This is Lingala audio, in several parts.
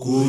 Yeah.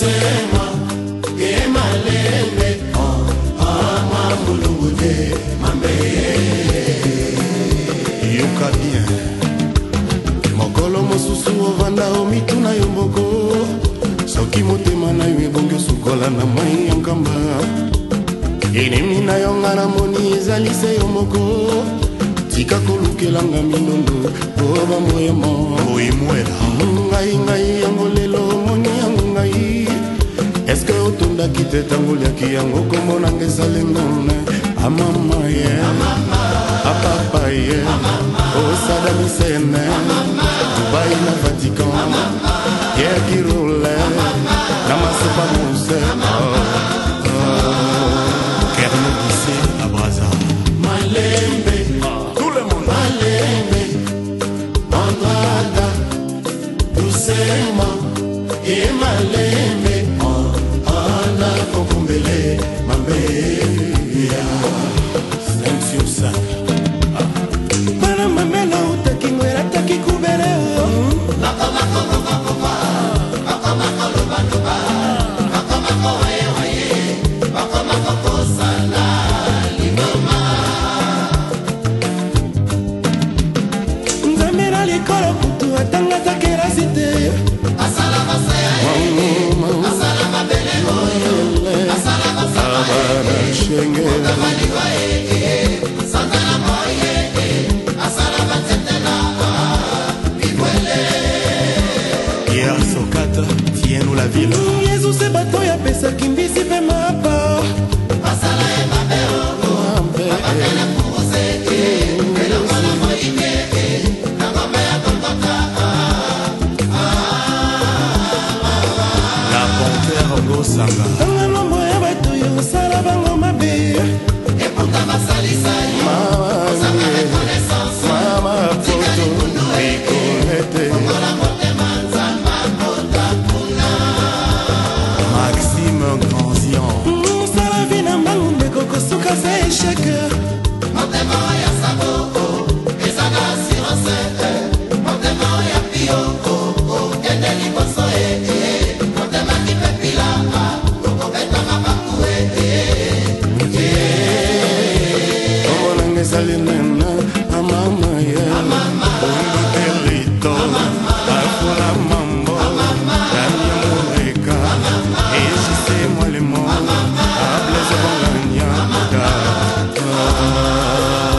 sema emalende ama mulungu te mambe yoka bien mokolo mosusu ovanda omituna yo moko soki motema na yo ebongi osukola na mai ya nkamba enemi na yo nga namoni ezali se yo moko tika kolukelanga minondo po bamoyemo oimwela ngai ngai nayokundaki te tangoliaki yango kombo nanga ezali none amama ye apapa ye osadamisene dubai na vatican yekirule na masepa mose Nikolo Je suis allé même à ma maillet, territoire, à quoi la maman, la mia m'a et j'y sais moi les mots, à blesser mon gamin,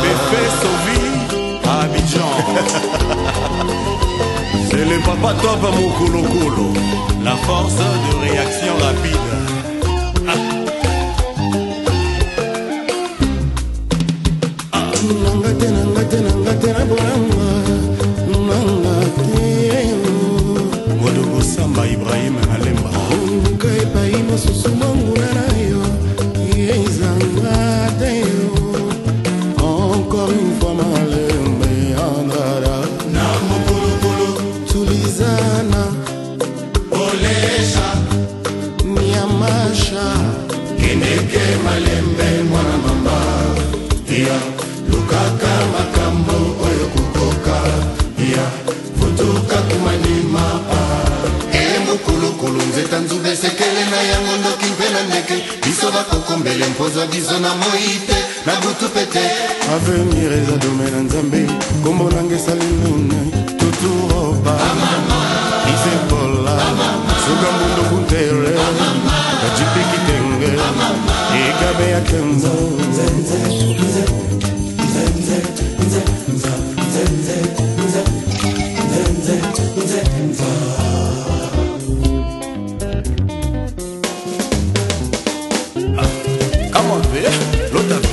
pépé sauvi, à Bijan. C'est le papa à mon coulo-coulo, la force de réaction rapide. Nanga kozwa bizo na moi te na butu pete avenir eza dome na nzambe nkombo nanga esali nini tuturoba isebola suka mbundo buntere kajipikitenge ekabe ya kenzo on veut l'autre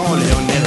Léon Léonet.